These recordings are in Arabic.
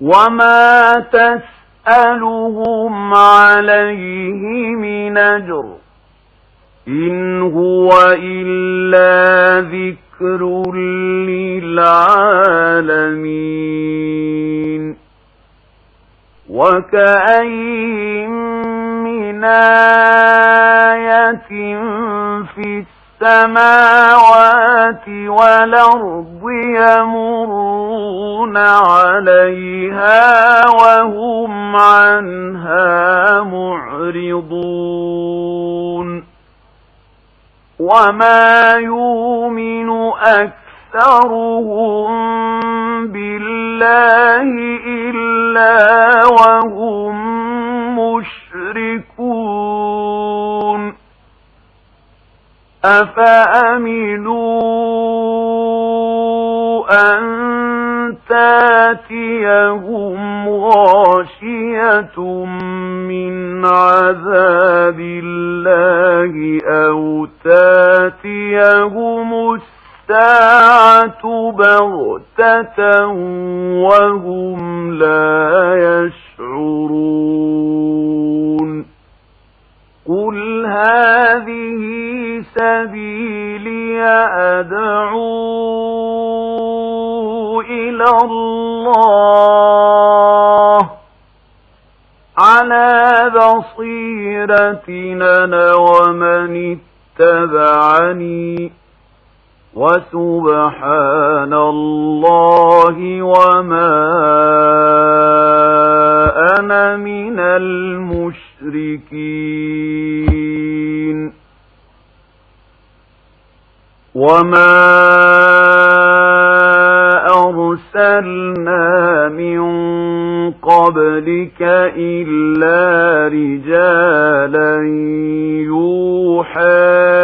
وما تسألهم عليه من أجر إن هو إلا ذكر للعالمين وكأين من آية في السماوات والأرض يمرون عليها وهم عنها معرضون. وما يؤمن أكثرهم بالله إلا وهم مشركون. أفأمنوا أن تاتيهم غاشية من عذاب الله أو تاتيهم الساعة بغتة وهم لا يشعرون إلى الله على بصيرتنا ومن اتبعني وسبحان الله وما أنا من المشركين وما أرسلنا من قبلك إلا رجالا يوحى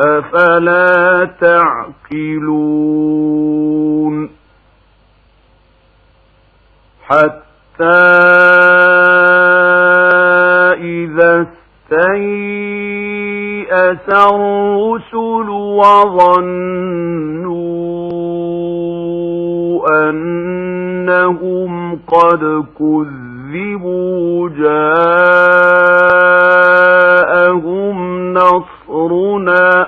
أفلا تعقلون حتى إذا استيأس الرسل وظنوا أنهم قد كذبوا جاءهم نصرنا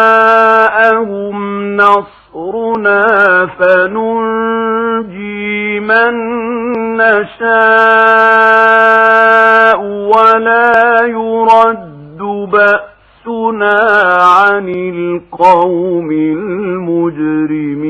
جاءهم نصرنا فننجي من نشاء ولا يرد بأسنا عن القوم المجرمين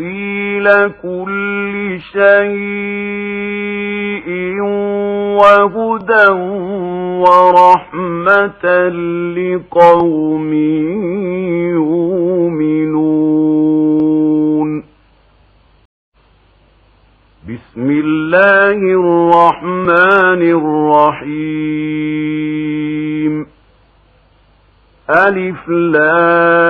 تفصيل كل شيء وهدى ورحمة لقوم يؤمنون. بسم الله الرحمن الرحيم. ألف لام